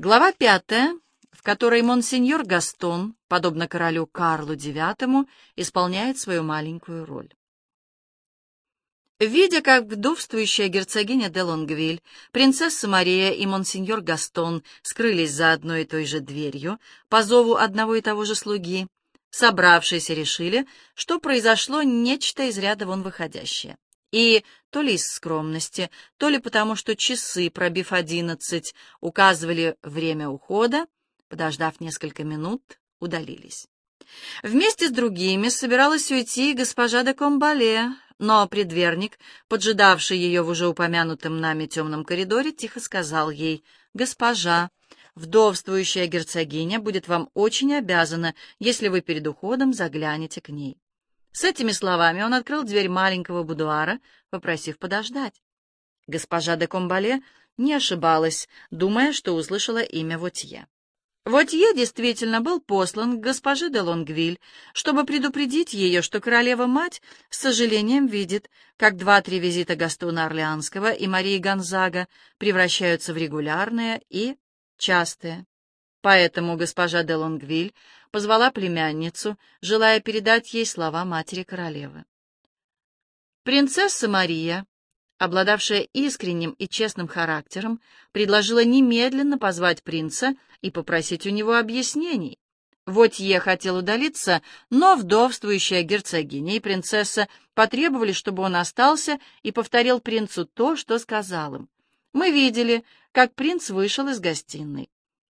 Глава пятая, в которой монсеньор Гастон, подобно королю Карлу IX, исполняет свою маленькую роль. Видя, как вдовствующая герцогиня де Лонгвиль, принцесса Мария и монсеньор Гастон скрылись за одной и той же дверью по зову одного и того же слуги, собравшиеся решили, что произошло нечто из ряда вон выходящее. И то ли из скромности, то ли потому, что часы, пробив одиннадцать, указывали время ухода, подождав несколько минут, удалились. Вместе с другими собиралась уйти госпожа де Комбале, но предверник, поджидавший ее в уже упомянутом нами темном коридоре, тихо сказал ей, «Госпожа, вдовствующая герцогиня будет вам очень обязана, если вы перед уходом заглянете к ней». С этими словами он открыл дверь маленького будуара, попросив подождать. Госпожа де Комбале не ошибалась, думая, что услышала имя Вотье. Вотье действительно был послан к госпоже де Лонгвиль, чтобы предупредить ее, что королева-мать с сожалением видит, как два-три визита Гастона Орлеанского и Марии Гонзага превращаются в регулярные и частые. Поэтому госпожа де Лонгвиль позвала племянницу, желая передать ей слова матери королевы. Принцесса Мария, обладавшая искренним и честным характером, предложила немедленно позвать принца и попросить у него объяснений. Вотье хотел удалиться, но вдовствующая герцогиня и принцесса потребовали, чтобы он остался и повторил принцу то, что сказал им. Мы видели, как принц вышел из гостиной.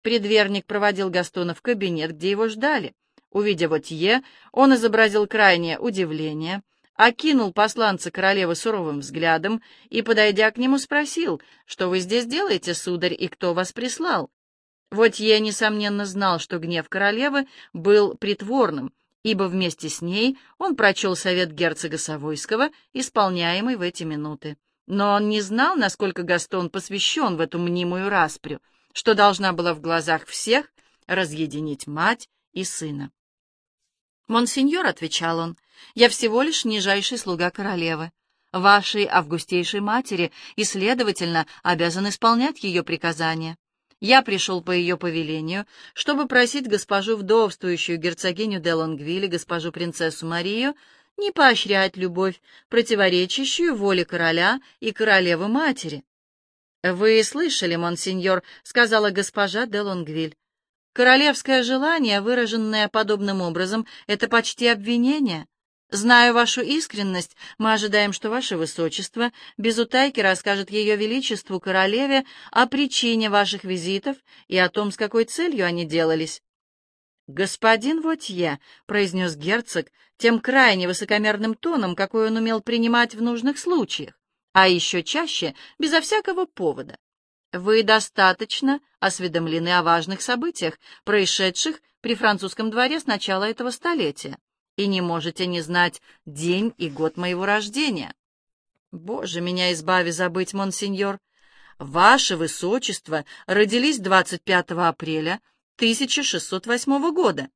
Предверник проводил Гастона в кабинет, где его ждали. Увидев Вотье, он изобразил крайнее удивление, окинул посланца королевы суровым взглядом и, подойдя к нему, спросил, «Что вы здесь делаете, сударь, и кто вас прислал?» Вотье, несомненно, знал, что гнев королевы был притворным, ибо вместе с ней он прочел совет герцога Савойского, исполняемый в эти минуты. Но он не знал, насколько Гастон посвящен в эту мнимую распрю — что должна была в глазах всех разъединить мать и сына. «Монсеньор», — отвечал он, — «я всего лишь нижайший слуга королевы, вашей августейшей матери, и, следовательно, обязан исполнять ее приказания. Я пришел по ее повелению, чтобы просить госпожу вдовствующую герцогиню де Лонгвиль госпожу принцессу Марию не поощрять любовь, противоречащую воле короля и королевы-матери, «Вы слышали, монсеньор», — сказала госпожа де Лонгвиль. «Королевское желание, выраженное подобным образом, — это почти обвинение. Зная вашу искренность, мы ожидаем, что ваше высочество без утайки расскажет ее величеству королеве о причине ваших визитов и о том, с какой целью они делались». «Господин Вотье», — произнес герцог тем крайне высокомерным тоном, какой он умел принимать в нужных случаях, а еще чаще безо всякого повода. Вы достаточно осведомлены о важных событиях, происшедших при французском дворе с начала этого столетия, и не можете не знать день и год моего рождения. Боже, меня избави забыть, монсеньор. Ваше Высочество родились 25 апреля 1608 года.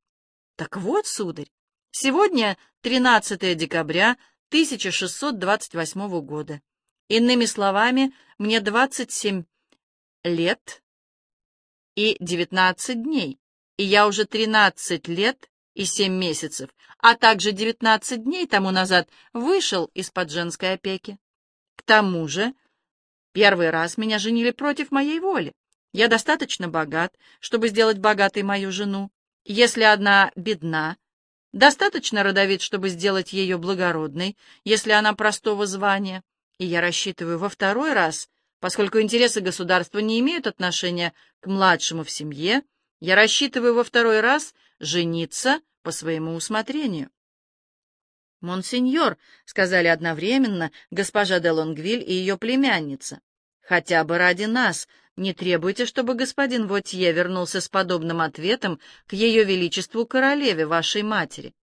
Так вот, сударь, сегодня 13 декабря 1628 года. Иными словами, мне 27 лет и 19 дней, и я уже 13 лет и 7 месяцев, а также 19 дней тому назад вышел из-под женской опеки. К тому же, первый раз меня женили против моей воли. Я достаточно богат, чтобы сделать богатой мою жену. Если одна бедна, достаточно родовит, чтобы сделать ее благородной, если она простого звания. И я рассчитываю во второй раз, поскольку интересы государства не имеют отношения к младшему в семье, я рассчитываю во второй раз жениться по своему усмотрению. «Монсеньор», — сказали одновременно госпожа де Лонгвиль и ее племянница, — «хотя бы ради нас не требуйте, чтобы господин Вотье вернулся с подобным ответом к ее величеству королеве, вашей матери.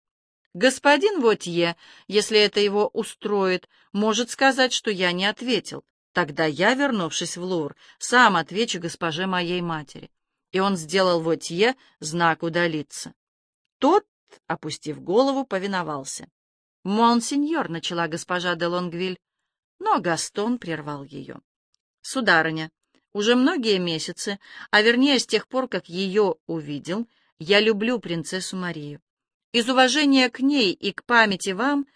Господин Вотье, если это его устроит, может сказать, что я не ответил. Тогда я, вернувшись в Лур, сам отвечу госпоже моей матери. И он сделал Вотье знак удалиться. Тот, опустив голову, повиновался. «Монсеньор», — начала госпожа де Лонгвиль, но Гастон прервал ее. «Сударыня, Уже многие месяцы, а вернее с тех пор, как ее увидел, я люблю принцессу Марию. Из уважения к ней и к памяти вам,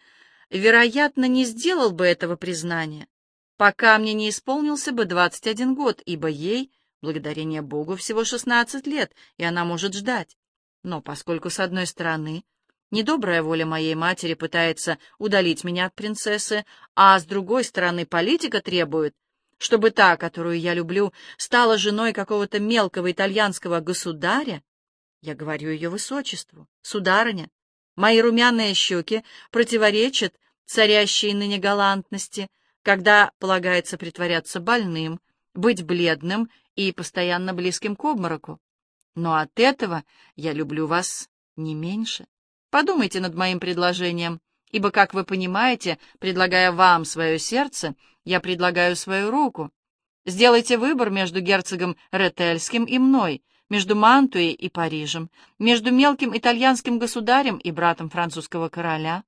вероятно, не сделал бы этого признания, пока мне не исполнился бы 21 год, ибо ей, благодарение Богу, всего 16 лет, и она может ждать. Но поскольку, с одной стороны, недобрая воля моей матери пытается удалить меня от принцессы, а с другой стороны, политика требует, чтобы та, которую я люблю, стала женой какого-то мелкого итальянского государя, я говорю ее высочеству, сударыня, мои румяные щеки противоречат царящей ныне галантности, когда полагается притворяться больным, быть бледным и постоянно близким к обмороку. Но от этого я люблю вас не меньше. Подумайте над моим предложением, ибо, как вы понимаете, предлагая вам свое сердце, я предлагаю свою руку. Сделайте выбор между герцогом Ретельским и мной, между Мантуей и Парижем, между мелким итальянским государем и братом французского короля.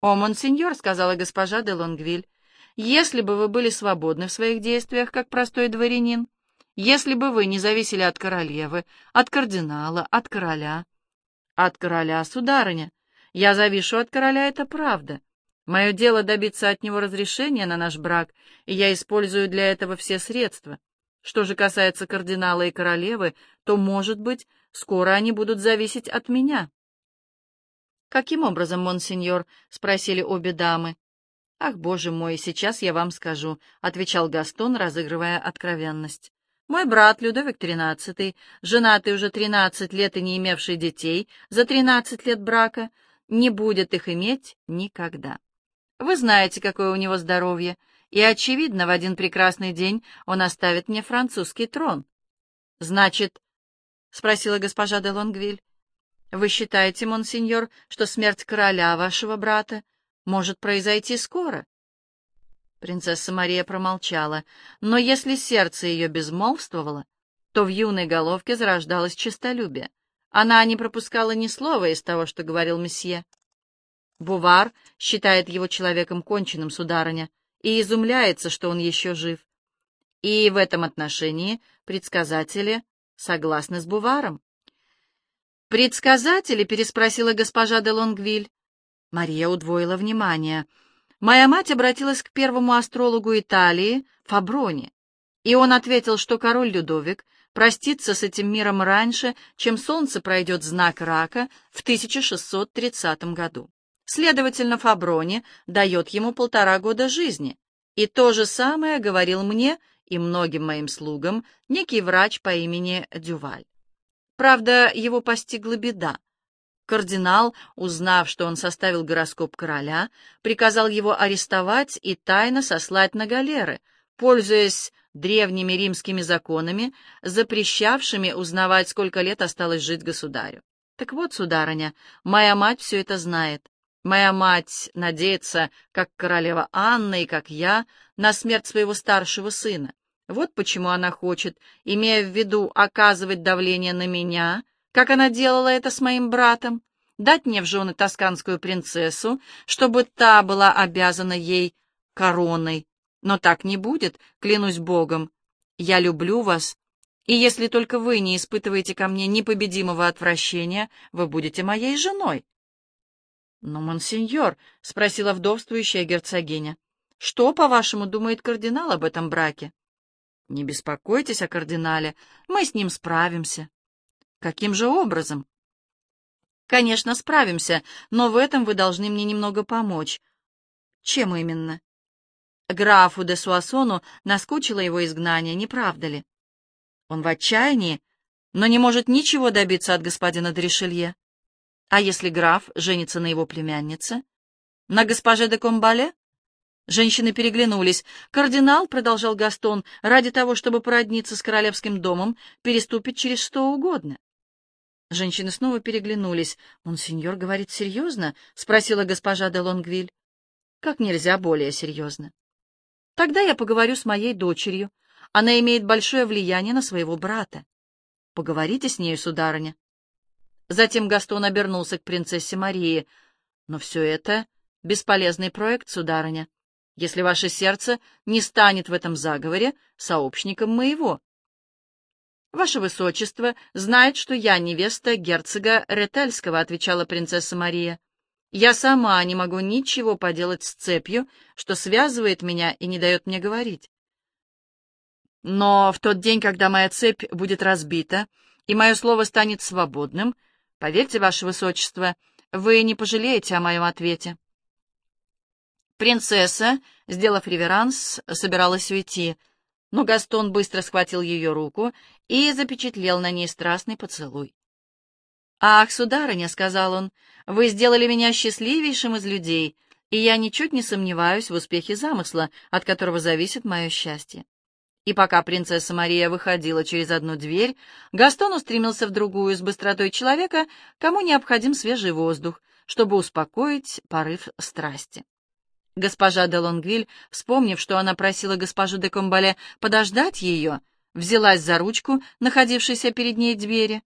«О, монсеньор», — сказала госпожа де Лонгвиль, — «если бы вы были свободны в своих действиях, как простой дворянин, если бы вы не зависели от королевы, от кардинала, от короля...» «От короля, сударыня. Я завишу от короля, это правда. Мое дело добиться от него разрешения на наш брак, и я использую для этого все средства. Что же касается кардинала и королевы, то, может быть, скоро они будут зависеть от меня. «Каким образом, монсеньор?» — спросили обе дамы. «Ах, боже мой, сейчас я вам скажу», — отвечал Гастон, разыгрывая откровенность. «Мой брат Людовик XIII, женатый уже тринадцать лет и не имевший детей за тринадцать лет брака, не будет их иметь никогда. Вы знаете, какое у него здоровье, и, очевидно, в один прекрасный день он оставит мне французский трон. — Значит, — спросила госпожа де Лонгвиль, — вы считаете, монсеньор, что смерть короля вашего брата может произойти скоро? Принцесса Мария промолчала, но если сердце ее безмолвствовало, то в юной головке зарождалось честолюбие. Она не пропускала ни слова из того, что говорил месье. Бувар считает его человеком конченным, сударыня, и изумляется, что он еще жив. И в этом отношении предсказатели согласны с Буваром. «Предсказатели?» — переспросила госпожа де Лонгвиль. Мария удвоила внимание. «Моя мать обратилась к первому астрологу Италии, Фаброни, и он ответил, что король Людовик простится с этим миром раньше, чем солнце пройдет знак рака в 1630 году. Следовательно, Фаброни дает ему полтора года жизни. И то же самое говорил мне и многим моим слугам некий врач по имени Дюваль. Правда, его постигла беда. Кардинал, узнав, что он составил гороскоп короля, приказал его арестовать и тайно сослать на галеры, пользуясь древними римскими законами, запрещавшими узнавать, сколько лет осталось жить государю. Так вот, сударыня, моя мать все это знает. Моя мать надеется, как королева Анна и как я, на смерть своего старшего сына. Вот почему она хочет, имея в виду оказывать давление на меня, как она делала это с моим братом, дать мне в жены тосканскую принцессу, чтобы та была обязана ей короной. Но так не будет, клянусь Богом. Я люблю вас, и если только вы не испытываете ко мне непобедимого отвращения, вы будете моей женой. «Но, монсеньор», — спросила вдовствующая герцогиня, — «что, по-вашему, думает кардинал об этом браке?» «Не беспокойтесь о кардинале, мы с ним справимся». «Каким же образом?» «Конечно, справимся, но в этом вы должны мне немного помочь». «Чем именно?» Графу де Суассону наскучило его изгнание, не правда ли? Он в отчаянии, но не может ничего добиться от господина Дришелье. А если граф женится на его племяннице? На госпоже де Комбале? Женщины переглянулись. Кардинал, — продолжал Гастон, — ради того, чтобы породниться с королевским домом, переступит через что угодно. Женщины снова переглянулись. «Монсеньор говорит серьезно?» — спросила госпожа де Лонгвиль. «Как нельзя более серьезно». «Тогда я поговорю с моей дочерью. Она имеет большое влияние на своего брата. Поговорите с нею, сударыня». Затем Гастон обернулся к принцессе Марии. «Но все это бесполезный проект, сударыня. если ваше сердце не станет в этом заговоре сообщником моего. «Ваше Высочество знает, что я невеста герцога Ретельского», — отвечала принцесса Мария. «Я сама не могу ничего поделать с цепью, что связывает меня и не дает мне говорить. Но в тот день, когда моя цепь будет разбита, и мое слово станет свободным, поверьте, Ваше Высочество, вы не пожалеете о моем ответе». Принцесса, сделав реверанс, собиралась уйти, но Гастон быстро схватил ее руку и запечатлел на ней страстный поцелуй. «Ах, сударыня», — сказал он, — «вы сделали меня счастливейшим из людей, и я ничуть не сомневаюсь в успехе замысла, от которого зависит мое счастье». И пока принцесса Мария выходила через одну дверь, Гастон устремился в другую с быстротой человека, кому необходим свежий воздух, чтобы успокоить порыв страсти. Госпожа де Лонгвиль, вспомнив, что она просила госпожу де Комбале подождать ее, взялась за ручку, находившейся перед ней двери.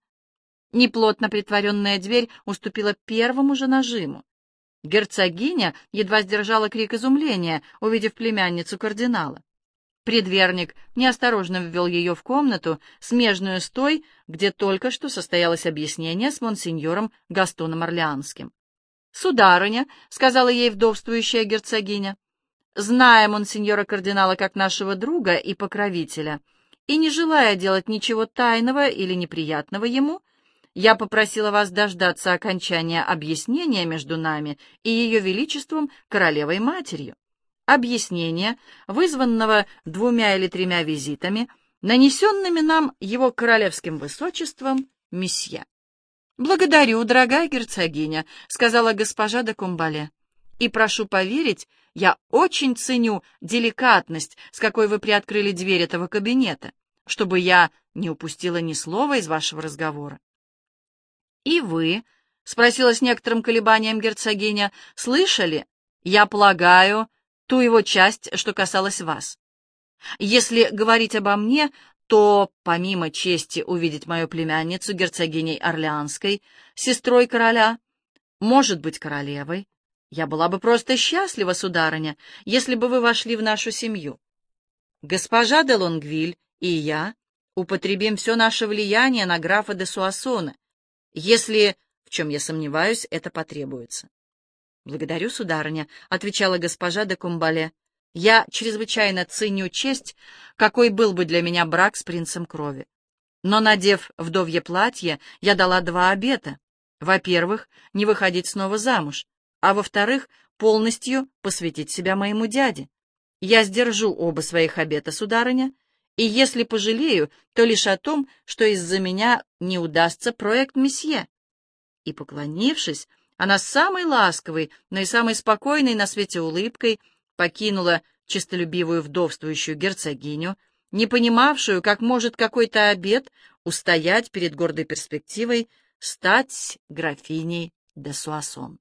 Неплотно притворенная дверь уступила первому же нажиму. Герцогиня едва сдержала крик изумления, увидев племянницу кардинала. Предверник неосторожно ввел ее в комнату, смежную с той, где только что состоялось объяснение с монсеньором Гастоном Орлеанским. «Сударыня», — сказала ей вдовствующая герцогиня, — «зная монсеньора кардинала как нашего друга и покровителя, и не желая делать ничего тайного или неприятного ему, я попросила вас дождаться окончания объяснения между нами и ее величеством королевой-матерью. Объяснение, вызванного двумя или тремя визитами, нанесенными нам его королевским высочеством месье. «Благодарю, дорогая герцогиня», — сказала госпожа де Кумбале. «И прошу поверить, я очень ценю деликатность, с какой вы приоткрыли дверь этого кабинета, чтобы я не упустила ни слова из вашего разговора». «И вы?» — спросила с некоторым колебанием герцогиня. «Слышали? Я полагаю, ту его часть, что касалась вас. Если говорить обо мне, то, помимо чести увидеть мою племянницу герцогиней Орлеанской, сестрой короля, может быть, королевой, я была бы просто счастлива, сударыня, если бы вы вошли в нашу семью. Госпожа де Лонгвиль и я употребим все наше влияние на графа де Суассона, если, в чем я сомневаюсь, это потребуется. — Благодарю, сударыня, — отвечала госпожа де Кумбале. Я чрезвычайно ценю честь, какой был бы для меня брак с принцем крови. Но, надев вдовье платье, я дала два обета. Во-первых, не выходить снова замуж, а во-вторых, полностью посвятить себя моему дяде. Я сдержу оба своих обета, сударыня, и если пожалею, то лишь о том, что из-за меня не удастся проект месье. И, поклонившись, она с самой ласковой, но и самой спокойной на свете улыбкой покинула честолюбивую вдовствующую герцогиню, не понимавшую, как может какой-то обед устоять перед гордой перспективой стать графиней де Суассон.